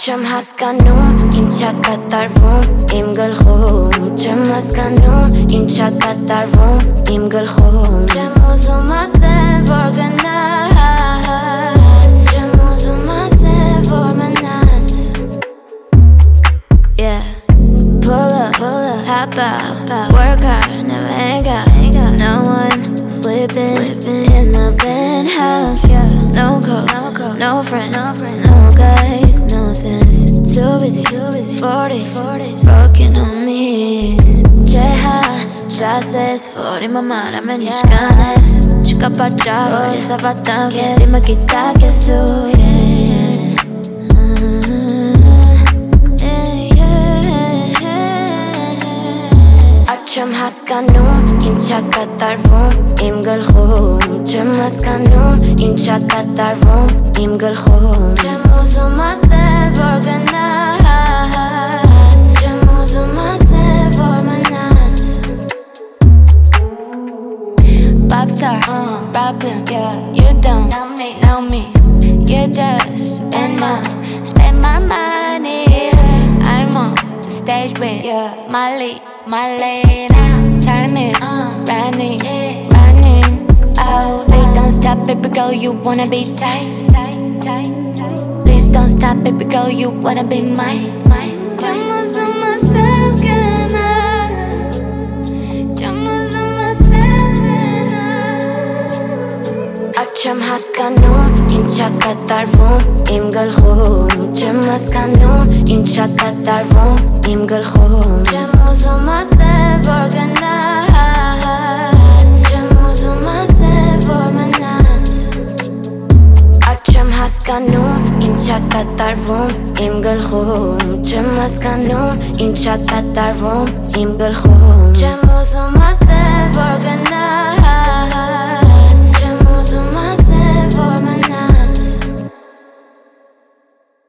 Չեմ հասկանում, ինչա կատարվում իմ գլխում Չեմ հասկանում, ինչա կատարվում իմ գլխում Չեմ ուզում ասել, որ գնաս Չեմ ուզում ասել, որ մնաս Yeah Pull up, pull up, hop out Work hard, never hang out No one sleeping, sleeping 40s, broken on me. Ջեհա, ճասես, որ իմ համար ամեն ինչ կանես Չկա պատճառ, որ ես ավատամ քեզ Իմը գիտակ ես դու, Չեմ հասկանում, ինչա կատարվում իմ գլխում Չեմ հասկանում, ինչա կատարվում իմ գլխում Չեմ ուզում ասել, uh, problem, yeah You don't know me, know me You just enough Spend my money I'm on the stage with yeah. Molly my lane. Time is uh, running, running out. Please don't stop, baby girl, you wanna be tight. Please don't stop, baby girl, you wanna be mine. Չեմ հասկանում, ինչա կատարվում իմ գլխում Չեմ հասկանում, ինչա կատարվում իմ գլխում Չեմ ուզում ասել, որ գնաս Չեմ ուզում ասել, որ մնաս Չեմ հասկանում, ինչա կատարվում իմ գլխում Չեմ հասկանում, ինչա կատարվում իմ գլխում Չեմ